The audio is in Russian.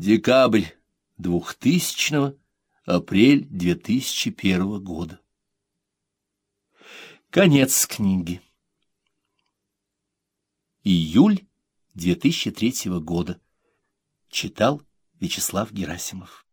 Декабрь 2000 апрель 2001 года. Конец книги. Июль 2003 года. Читал Вячеслав Герасимов.